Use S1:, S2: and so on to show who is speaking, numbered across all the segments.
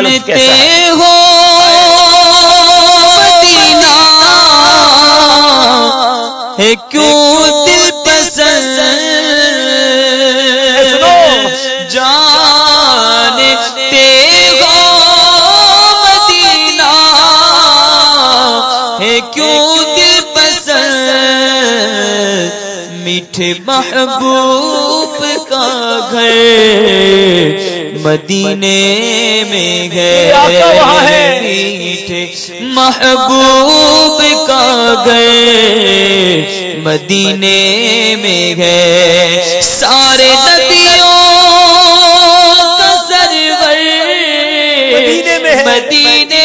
S1: جانتے ہو مدینہ ہے کیوں دل پسند؟ جانتے ہو مدینہ ہے کیوں دل پسند؟ میٹھے محبوب کا گھر مدینے میں گئے محبوب کا گئے مدینے میں گئے سارے نبیوں کا سرور
S2: مدینے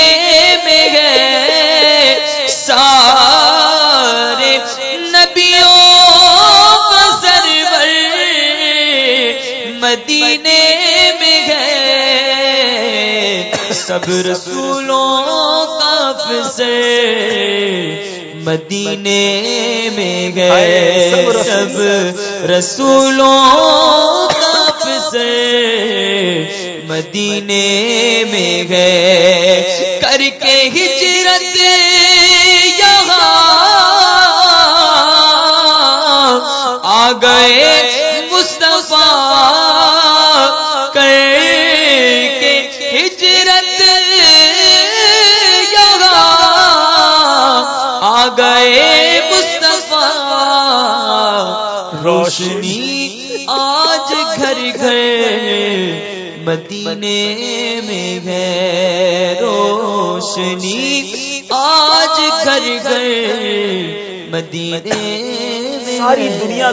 S1: مدینے میں گئے سب رسولوں کا فسر مدینے میں گئے سب رسولوں کا فسر مدینے میں گئے کر کے ہجرت یہاں۔ آ گئے مصطفیٰ روشنی آج گھر گھر مدینے میں ہے روشنی آج گھر گھر مدینے میں
S2: ساری دنیا